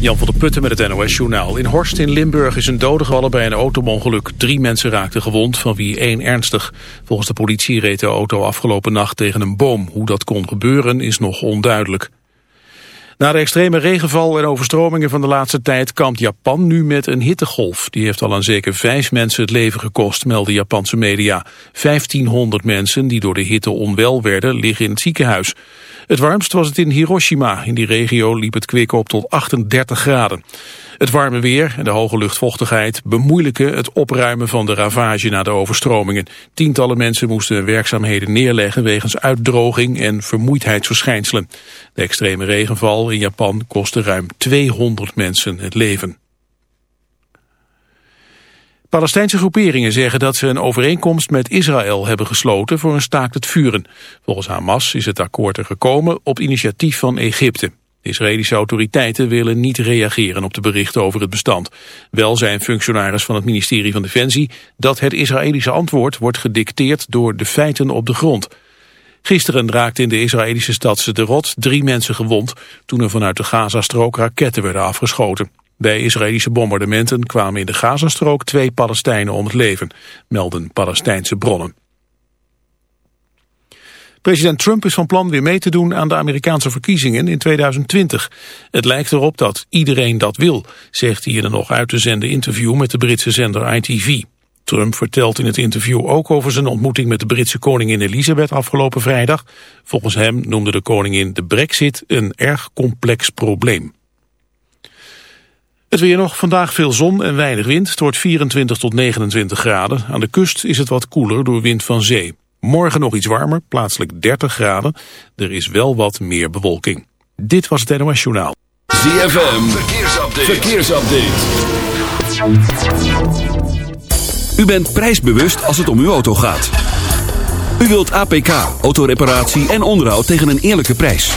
Jan van der Putten met het NOS-journaal. In Horst in Limburg is een dode gevallen bij een autoongeluk. Drie mensen raakten gewond, van wie één ernstig. Volgens de politie reed de auto afgelopen nacht tegen een boom. Hoe dat kon gebeuren is nog onduidelijk. Na de extreme regenval en overstromingen van de laatste tijd kampt Japan nu met een hittegolf. Die heeft al aan zeker vijf mensen het leven gekost, melden Japanse media. 1500 mensen die door de hitte onwel werden liggen in het ziekenhuis. Het warmst was het in Hiroshima. In die regio liep het kwik op tot 38 graden. Het warme weer en de hoge luchtvochtigheid bemoeilijken het opruimen van de ravage na de overstromingen. Tientallen mensen moesten werkzaamheden neerleggen wegens uitdroging en vermoeidheidsverschijnselen. De extreme regenval in Japan kostte ruim 200 mensen het leven. Palestijnse groeperingen zeggen dat ze een overeenkomst met Israël hebben gesloten voor een staakt het vuren. Volgens Hamas is het akkoord er gekomen op initiatief van Egypte. De Israëlische autoriteiten willen niet reageren op de berichten over het bestand. Wel zijn functionaris van het ministerie van Defensie dat het Israëlische antwoord wordt gedicteerd door de feiten op de grond. Gisteren raakten in de Israëlische stad Sderot drie mensen gewond toen er vanuit de Gazastrook raketten werden afgeschoten. Bij Israëlische bombardementen kwamen in de Gazastrook twee Palestijnen om het leven, melden Palestijnse bronnen. President Trump is van plan weer mee te doen aan de Amerikaanse verkiezingen in 2020. Het lijkt erop dat iedereen dat wil, zegt hij in een nog uit te zenden interview met de Britse zender ITV. Trump vertelt in het interview ook over zijn ontmoeting met de Britse koningin Elisabeth afgelopen vrijdag. Volgens hem noemde de koningin de brexit een erg complex probleem. Het weer nog, vandaag veel zon en weinig wind. Het wordt 24 tot 29 graden. Aan de kust is het wat koeler door wind van zee. Morgen nog iets warmer, plaatselijk 30 graden. Er is wel wat meer bewolking. Dit was het NOS Journaal. ZFM, verkeersupdate. verkeersupdate. U bent prijsbewust als het om uw auto gaat. U wilt APK, autoreparatie en onderhoud tegen een eerlijke prijs.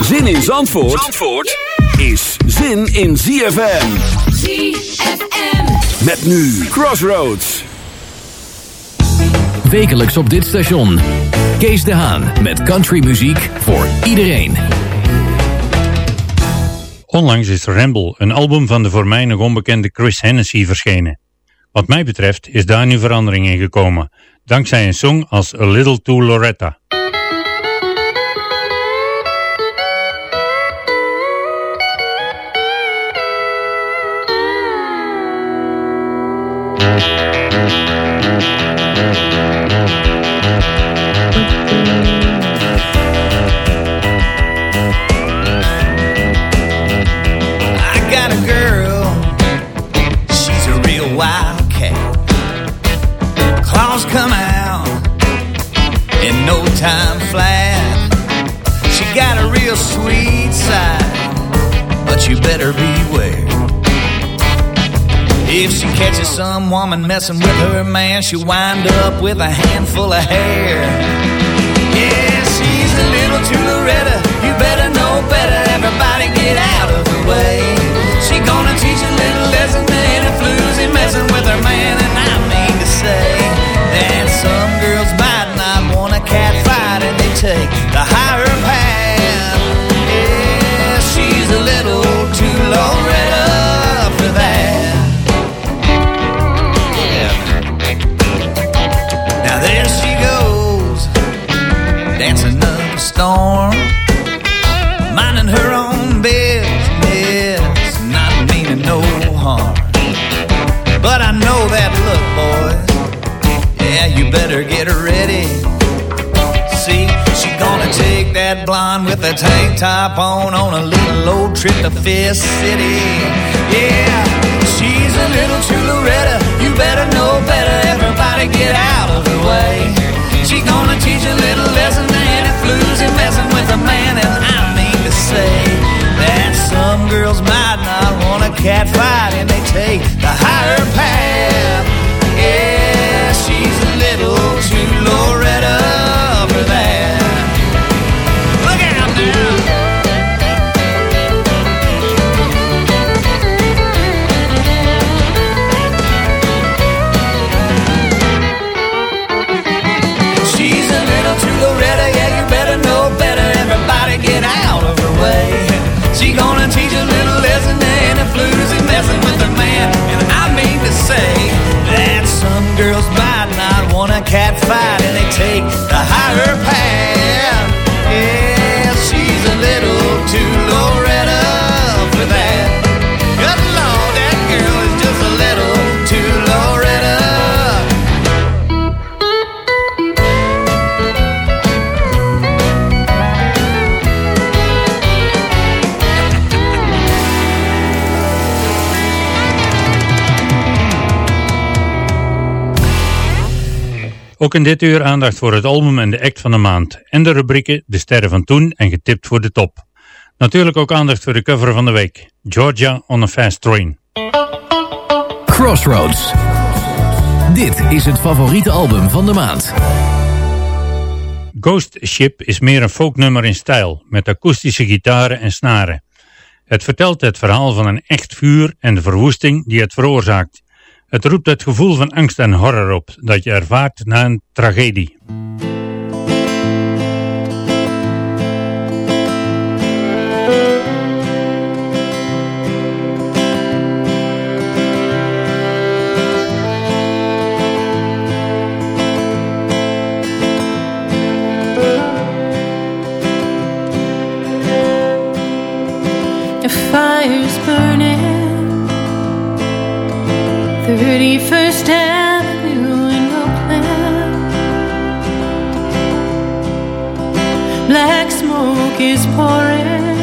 Zin in Zandvoort, Zandvoort is zin in ZFM. ZFM. Met nu Crossroads. Wekelijks op dit station. Kees de Haan met countrymuziek voor iedereen. Onlangs is Ramble, een album van de voor mij nog onbekende Chris Hennessy, verschenen. Wat mij betreft is daar nu verandering in gekomen, dankzij een song als A Little to Loretta. Some woman messing with her man, she'll wind up with a handful of hair. Yeah, she's a little too Loretta. With a tank top on on a little old trip to Fist City. Yeah, she's a little too Loretta. You better know better. Everybody get out of the way. She gonna teach a little lesson to any floozy messing with a man, and I mean to say that some girls might not want a cat fight, and they take the higher path. Yeah, she's a little too Loretta Ook in dit uur aandacht voor het album en de act van de maand. En de rubrieken De Sterren van Toen en Getipt voor de Top. Natuurlijk ook aandacht voor de cover van de week. Georgia on a Fast Train. Crossroads. Dit is het favoriete album van de maand. Ghost Ship is meer een folknummer in stijl, met akoestische gitaren en snaren. Het vertelt het verhaal van een echt vuur en de verwoesting die het veroorzaakt. Het roept het gevoel van angst en horror op dat je ervaart na een tragedie. Black smoke is pouring,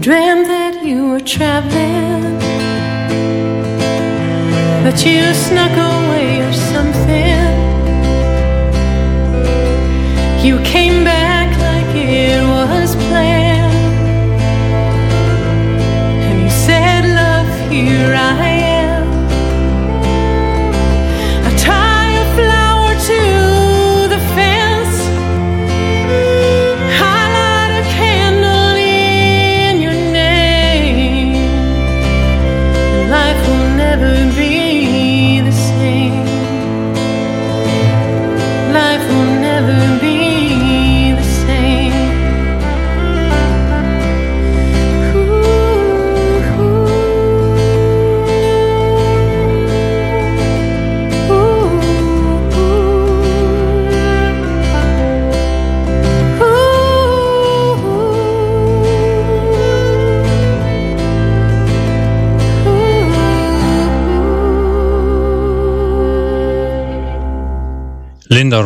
dreamt that you were traveling, but you snuck away or something. You came back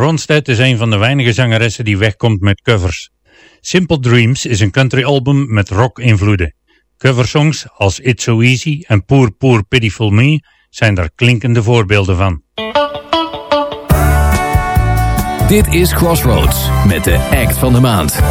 Ronstedt is een van de weinige zangeressen die wegkomt met covers. Simple Dreams is een country album met rock-invloeden. Coversongs als It's So Easy en Poor Poor Pitiful Me zijn daar klinkende voorbeelden van. Dit is Crossroads met de act van de maand.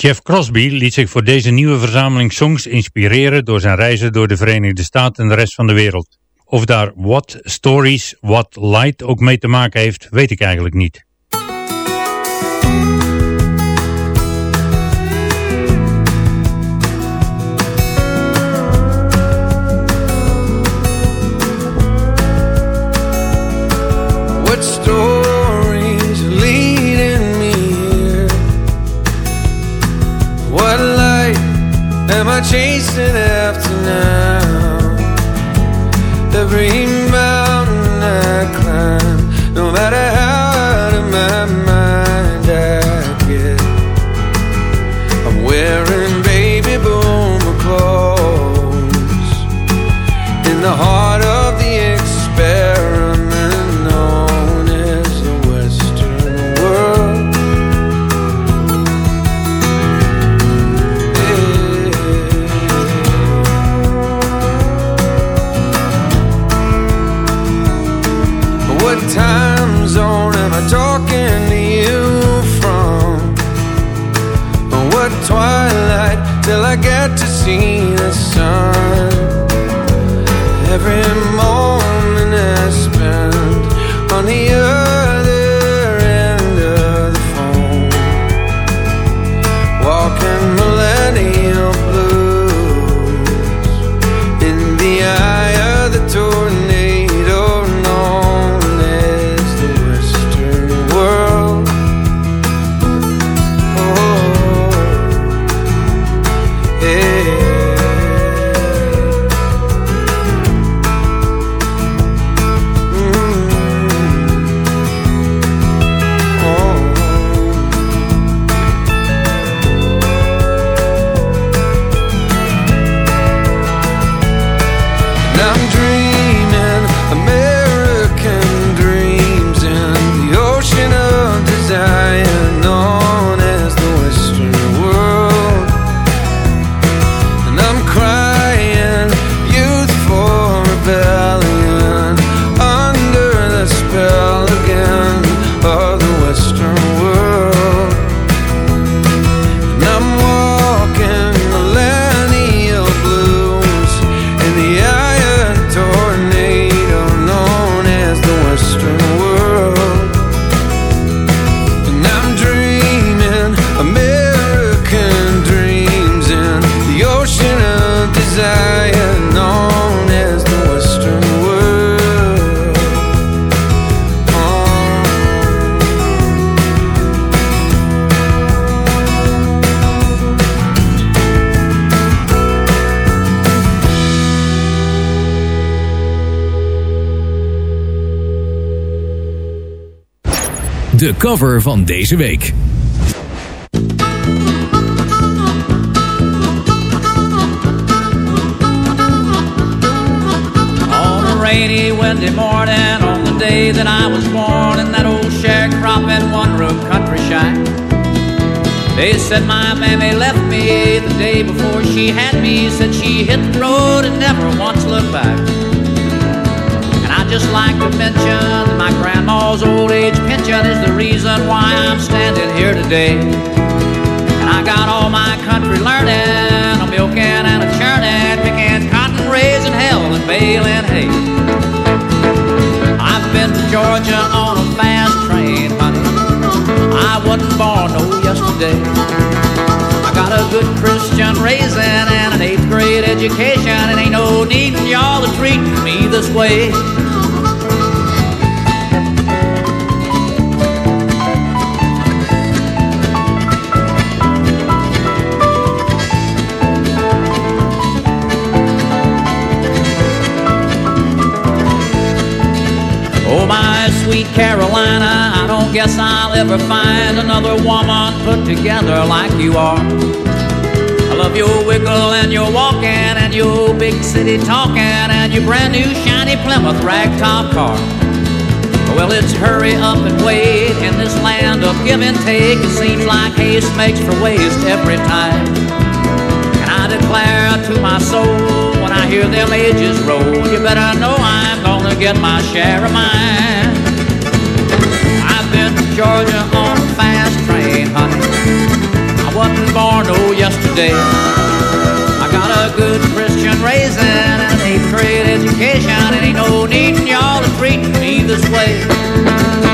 Jeff Crosby liet zich voor deze nieuwe verzameling songs inspireren door zijn reizen door de Verenigde Staten en de rest van de wereld. Of daar What Stories, What Light ook mee te maken heeft, weet ik eigenlijk niet. After now? Every cover van deze week. On a rainy, windy morning, on the day that I was born in that old sharecropping one-room country shack. They said my mammy left me the day before she had me. Said she hit the road and never once looked back. And I just like to mention that my grandma's old age pension is the reason why I'm standing here today. And I got all my country learning, a milking and a churning, picking cotton, raising hell and baling hay. I've been to Georgia on a fast train, honey. I wasn't born no yesterday. Got a good Christian raising and an eighth grade education, and ain't no needin' y'all to treat me this way. Sweet Carolina, I don't guess I'll ever find another woman put together like you are. I love your wiggle and your walking and your big city talking and your brand new shiny Plymouth ragtop car. Well, it's hurry up and wait in this land of give and take. It seems like haste makes for waste every time. And I declare to my soul when I hear them ages roll, you better know I'm gonna get my share of mine. Georgia on a fast train, honey. I wasn't born, oh, yesterday. I got a good Christian raising and an eighth grade education. It ain't no needin' y'all to treat me this way.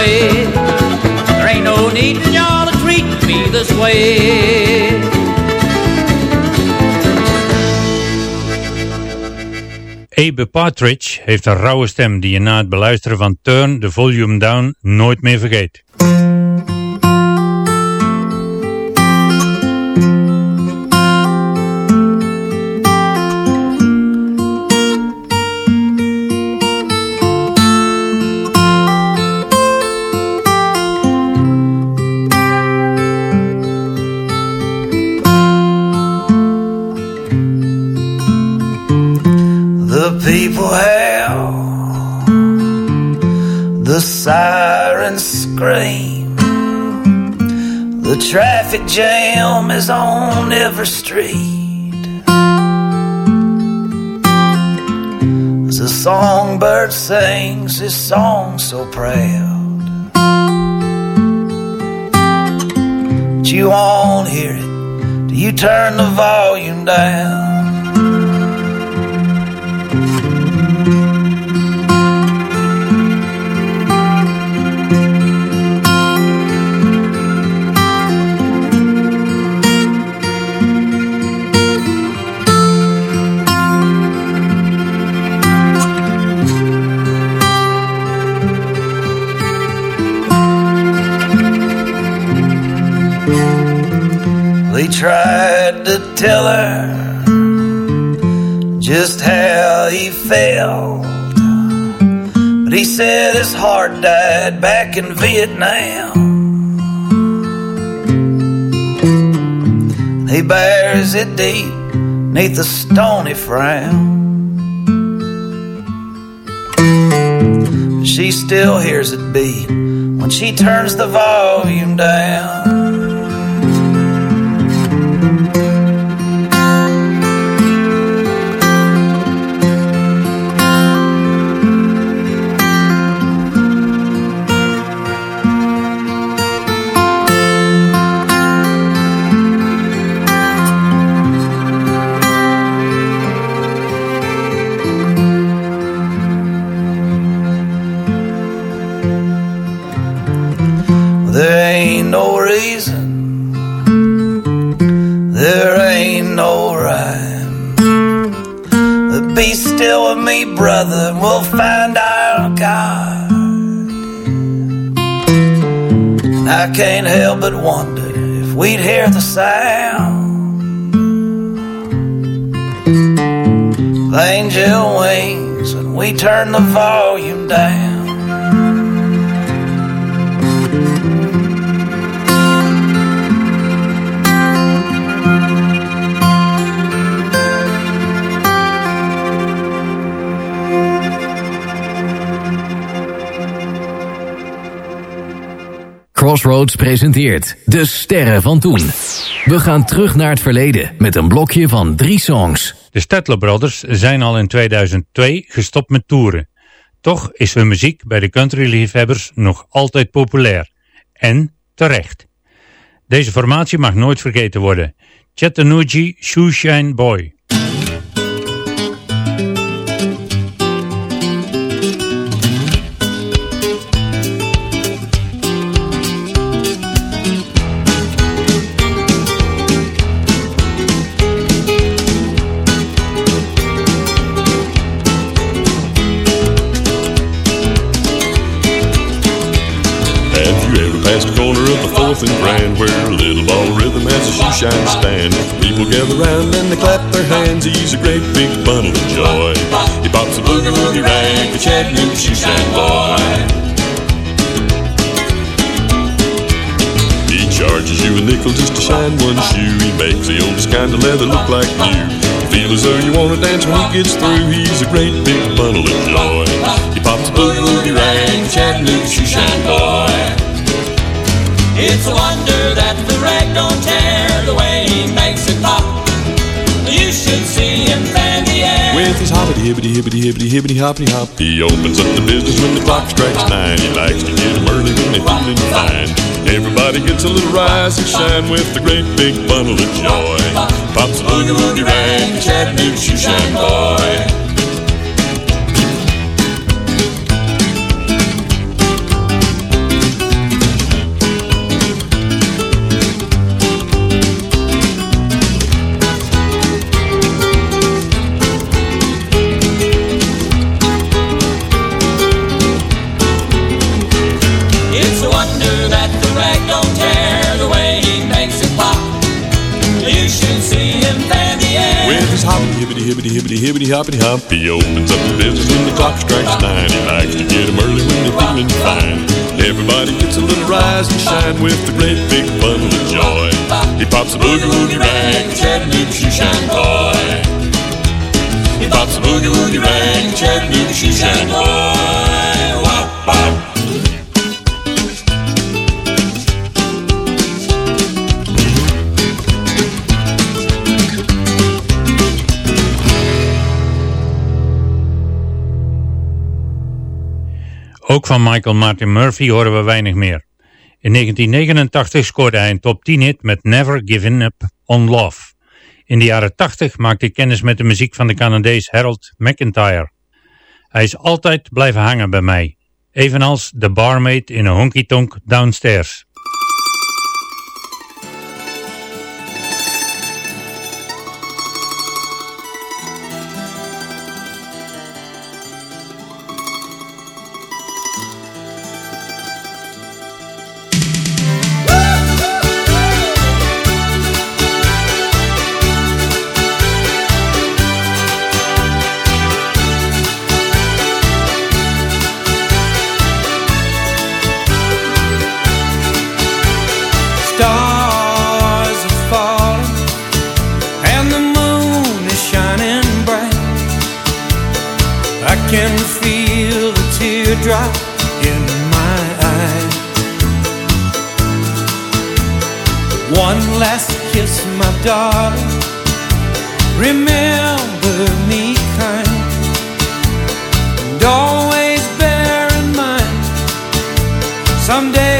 Me this way. There ain't no needin' y'all to treat me this way. Abe Partridge heeft een rauwe stem die je na het beluisteren van Turn the Volume Down nooit meer vergeet. Traffic jam is on every street. As a songbird sings his song so proud, but you won't hear it till you turn the volume down. Tell her just how he felt. But he said his heart died back in Vietnam. He bears it deep neath the stony frown. She still hears it beat when she turns the volume down. Turn the volume down. Crossroads presenteert De Sterren van Toen. We gaan terug naar het verleden met een blokje van drie songs. De Statler Brothers zijn al in 2002 gestopt met toeren. Toch is hun muziek bij de countryliefhebbers nog altijd populair. En terecht. Deze formatie mag nooit vergeten worden. Chattanooga Shoeshine Boy. Rhythm has a shoe shine stand. People gather round and they clap their hands. He's a great big bundle of joy. He pops a boogie woogie rag, the Chattanooga shoe shine boy. He charges you a nickel just to shine one shoe. He makes the oldest kind of leather look like new. Feel as though you want to dance when he gets through. He's a great big bundle of joy. He pops a boogie woogie rag, Chattanooga shoe shine boy. It's a wonder that don't tear the way he makes it pop. You should see him fan the air. With his hoppity hibbity hibbity hibbity hibbity hoppity hop, he opens up the business when the clock strikes nine. He likes to get 'em early when they're feeling fine. Everybody gets a little rise and shine with the great big bundle of joy. Pops a boogie woogie rag, the Chattanooga shoe shine boy. Hoppity hop, he opens up the business when the clock strikes nine. He likes to get 'em early when they're feeling fine. Everybody gets a little rise and shine with the great big bundle of joy. He pops a boogie woogie rag, Chattanooga shoe shine boy. He pops a boogie woogie rag, Chattanooga shoe shine boy. Van Michael Martin Murphy horen we weinig meer. In 1989 scoorde hij een top 10 hit met Never Giving Up on Love. In de jaren 80 maakte ik kennis met de muziek van de Canadees Harold McIntyre. Hij is altijd blijven hangen bij mij, evenals de barmaid in een honky-tonk downstairs. Can feel the teardrop in my eye. One last kiss, my darling. Remember me kind and always bear in mind. Someday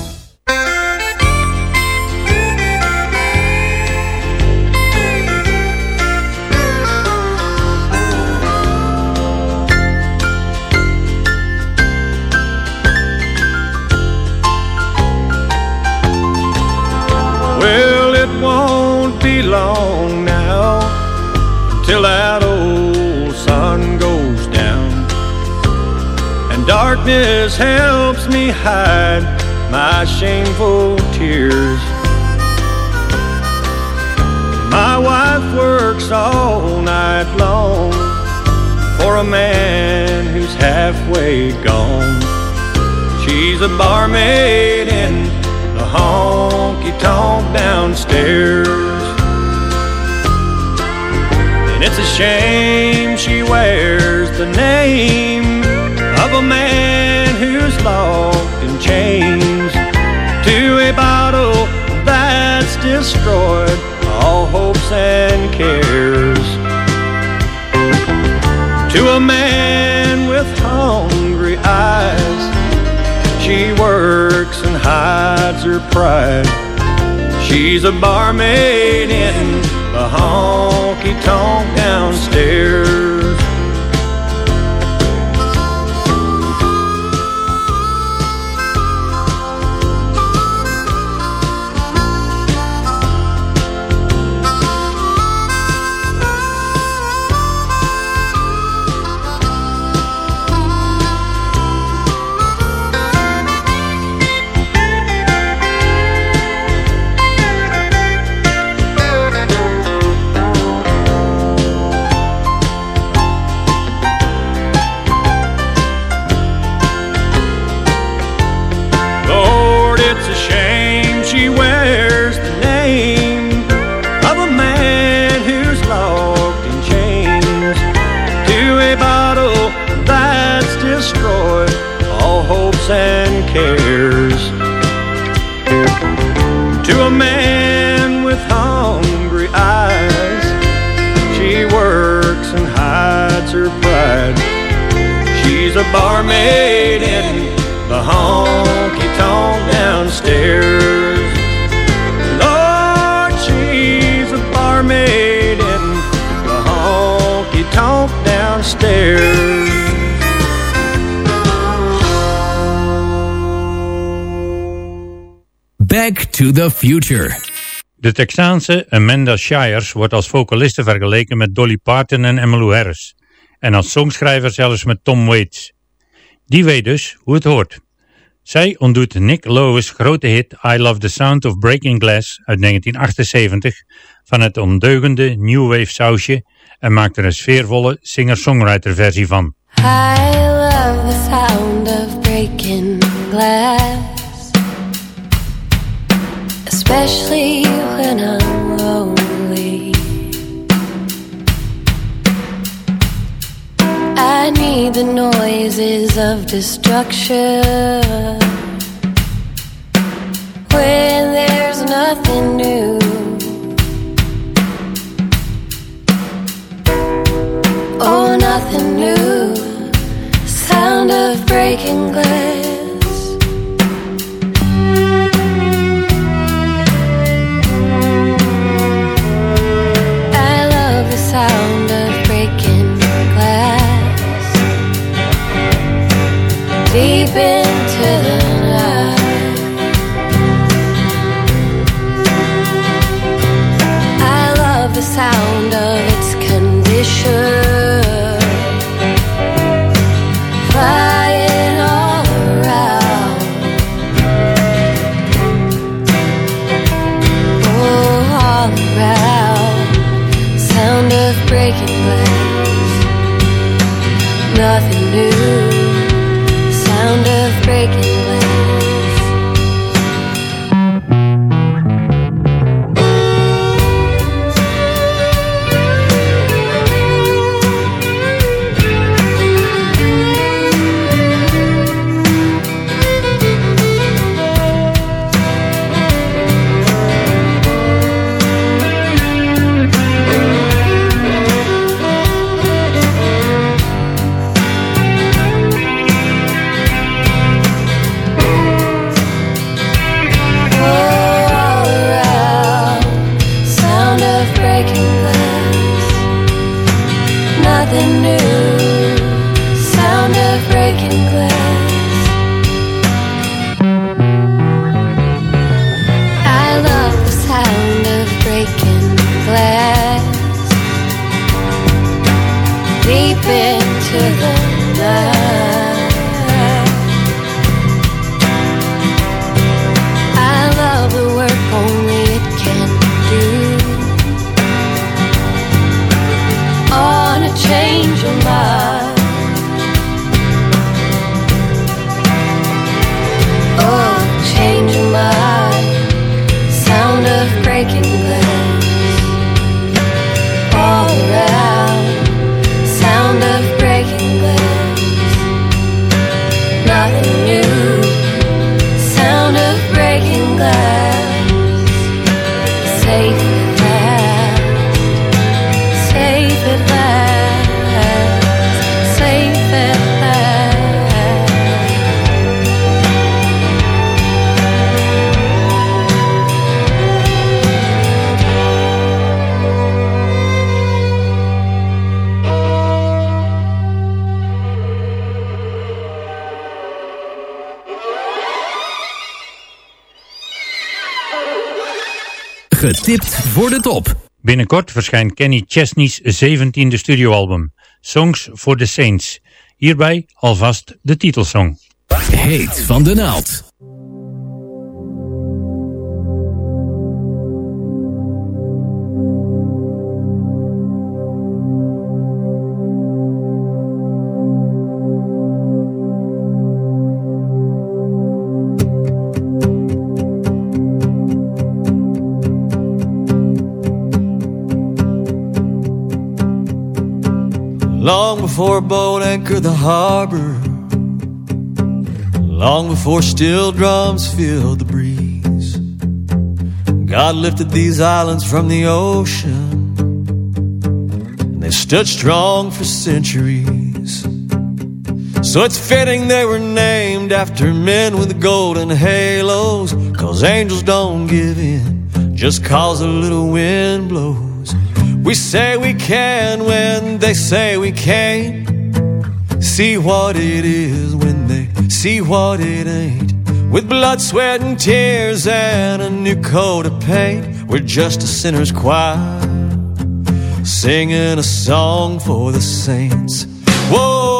and darkness helps me hide my shameful tears. My wife works all night long for a man who's halfway gone. She's a barmaid in the honky tonk downstairs. And it's a shame she wears the name of a man who's locked in chains to a bottle that's destroyed all hopes and cares. To a man with hungry eyes, she works and hides her pride. She's a barmaid in the honky tonk downstairs. Honky tonk downstairs. Lord, she's a barmaid in the honky tonk downstairs. Back to the Future. De Texaanse Amanda Shires wordt als vocaliste vergeleken met Dolly Parton en Emmylou Harris. En als songschrijver zelfs met Tom Waits. Die weet dus hoe het hoort. Zij ontdoet Nick Lowe's grote hit I Love the Sound of Breaking Glass uit 1978 van het ondeugende New Wave sausje en maakt er een sfeervolle singer-songwriter versie van. I love the sound of breaking glass, especially I need the noises of destruction when there's nothing new. Oh, nothing new. Sound of breaking glass. Voor de top. Binnenkort verschijnt Kenny Chesney's 17e studioalbum, Songs for the Saints. Hierbij alvast de titelsong. Heet van de naald. Before a boat anchored the harbor, long before steel drums filled the breeze, God lifted these islands from the ocean, and they stood strong for centuries. So it's fitting they were named after men with golden halos, cause angels don't give in just cause a little wind blows. We say we can when they say we can't. See what it is when they see what it ain't. With blood, sweat, and tears and a new coat of paint, we're just a sinner's choir singing a song for the saints. Whoa,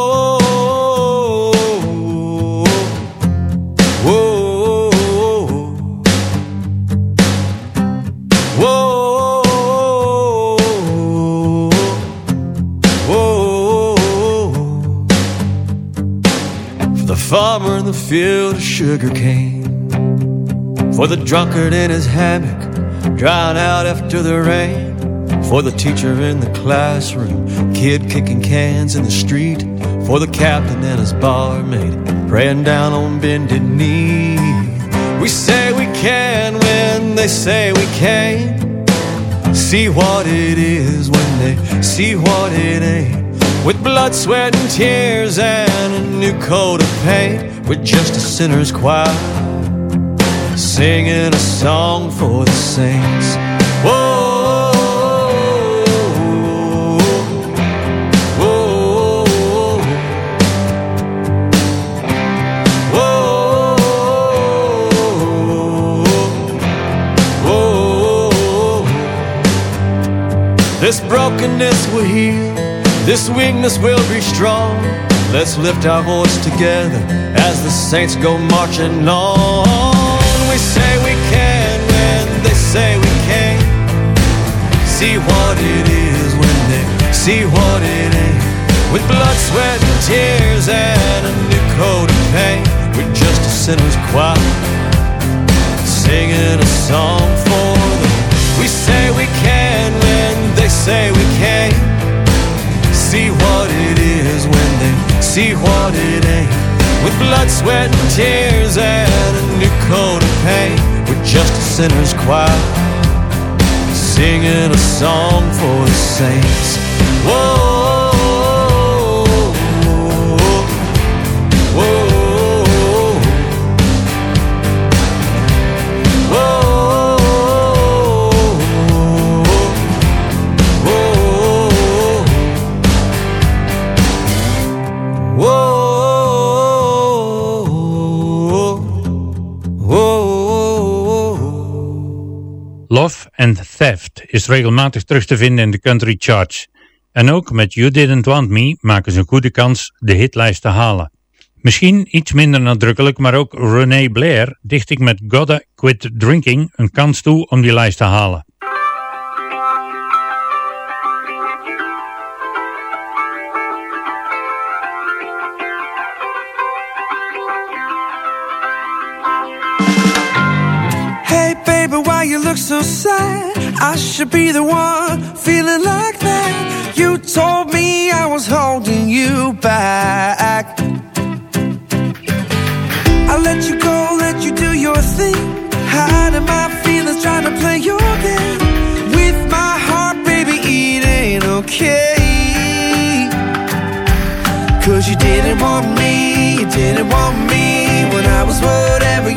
farmer in the field of sugar cane, for the drunkard in his hammock, drying out after the rain. For the teacher in the classroom, kid kicking cans in the street. For the captain and his barmaid, praying down on bended knee. We say we can when they say we can't. See what it is when they see what it ain't. With blood, sweat, and tears and a new coat of paint. We're just a sinner's choir singing a song for the saints. Whoa. Whoa. Whoa. This brokenness will heal, this weakness will be strong. Let's lift our voice together as the saints go marching on. We say we can when they say we can't. See what it is when they see what it ain't. With blood, sweat, and tears and a new coat of paint. We're just a sinner's choir singing a song for them. We say we can when they say we can't. See what it is when they see what it ain't. With blood, sweat, and tears and a new coat of paint. We're just a sinner's choir singing a song for the saints. Whoa. Love and Theft is regelmatig terug te vinden in de country charts. En ook met You Didn't Want Me maken ze een goede kans de hitlijst te halen. Misschien iets minder nadrukkelijk, maar ook René Blair dicht ik met Gotta Quit Drinking een kans toe om die lijst te halen. Look so sad? I should be the one feeling like that. You told me I was holding you back. I let you go, let you do your thing. Hiding my feelings, trying to play your game. With my heart, baby, it ain't okay. Cause you didn't want me, you didn't want me when I was whatever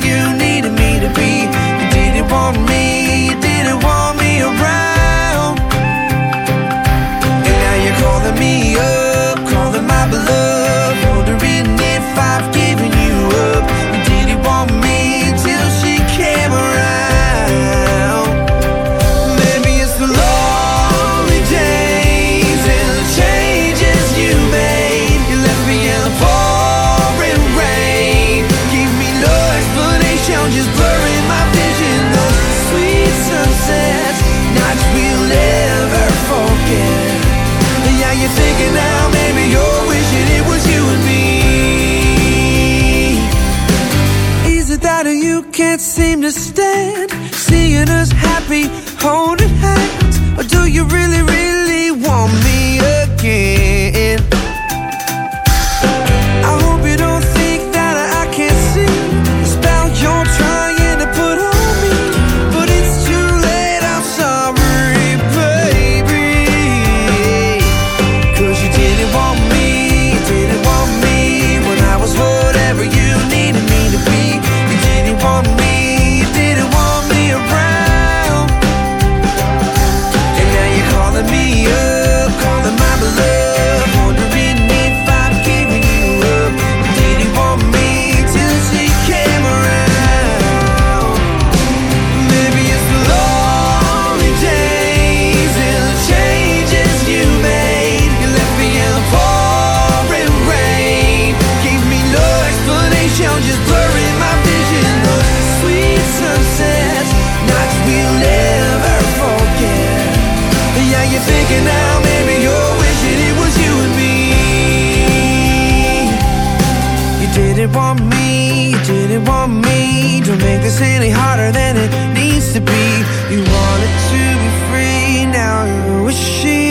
didn't want me, you didn't want me Don't make this any harder than it needs to be? You wanted to be free, now you're wishing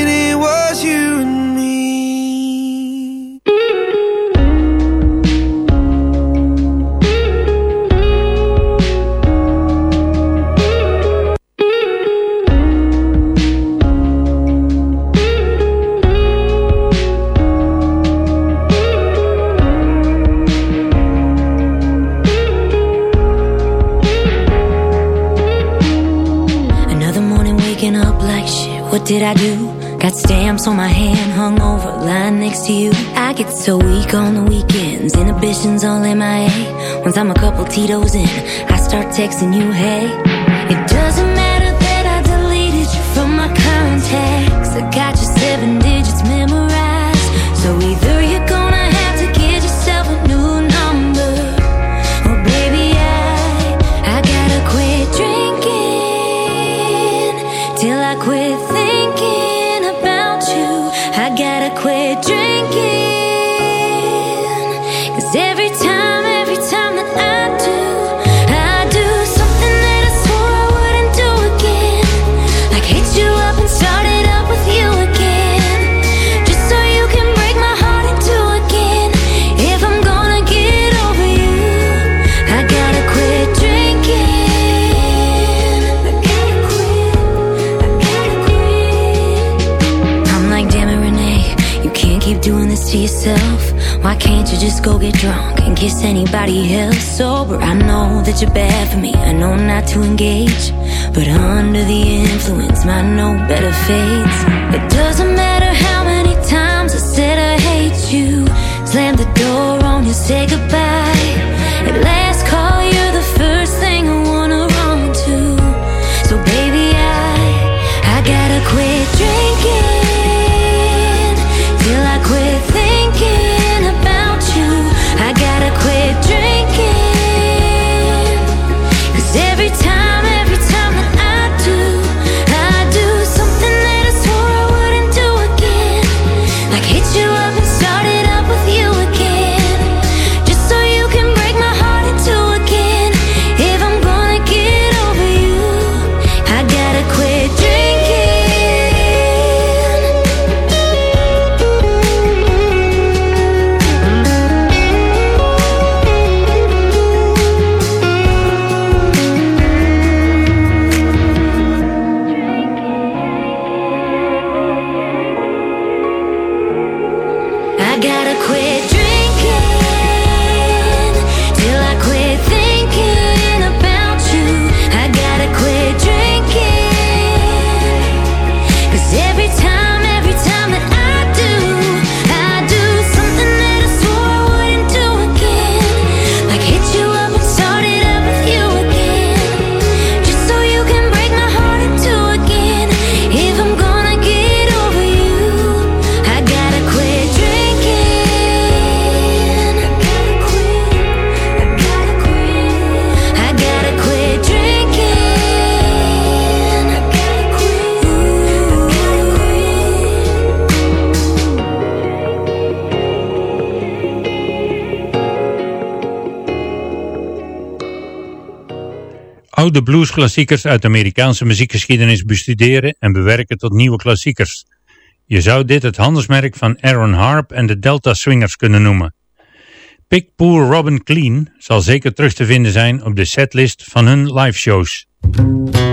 What did I do? Got stamps on my hand, hung over, lying next to you. I get so weak on the weekends, inhibitions all MIA. Once I'm a couple Tito's in, I start texting you, hey. It doesn't matter that I deleted you from my contacts. I got you just go get drunk and kiss anybody else sober. I know that you're bad for me. I know not to engage, but under the influence, my no better fades. It doesn't matter how many times I said I hate you. Slam the door on you, say goodbye oude bluesklassiekers uit de Amerikaanse muziekgeschiedenis bestuderen en bewerken tot nieuwe klassiekers. Je zou dit het handelsmerk van Aaron Harp en de Delta Swingers kunnen noemen. Pick Poor Robin Clean zal zeker terug te vinden zijn op de setlist van hun liveshows. shows.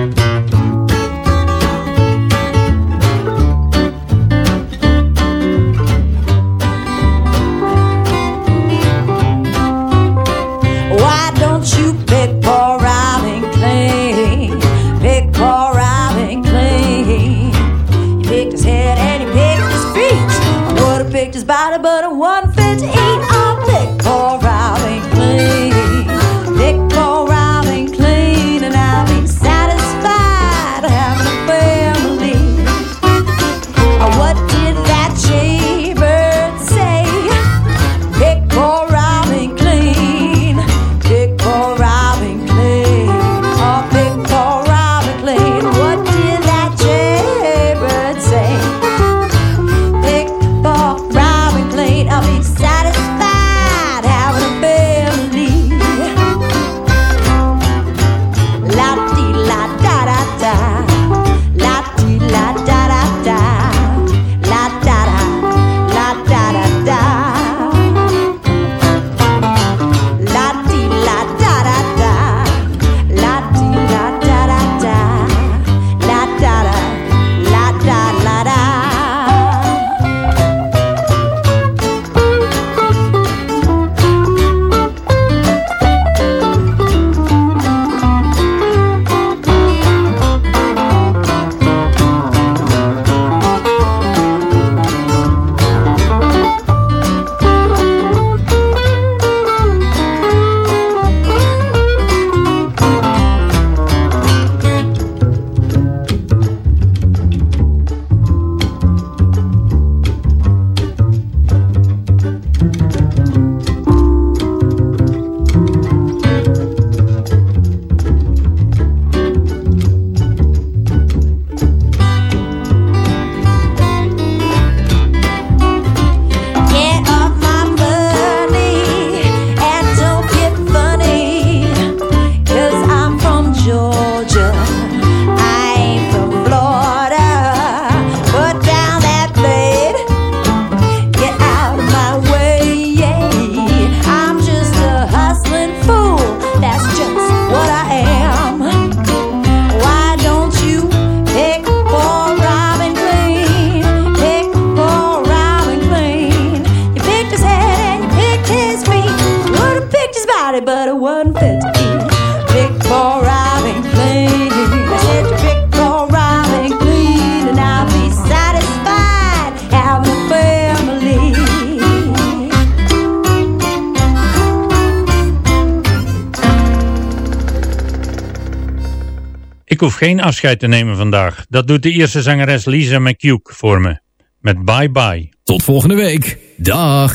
geen afscheid te nemen vandaag. Dat doet de eerste zangeres Lisa McCuke voor me. Met Bye Bye. Tot volgende week. Dag.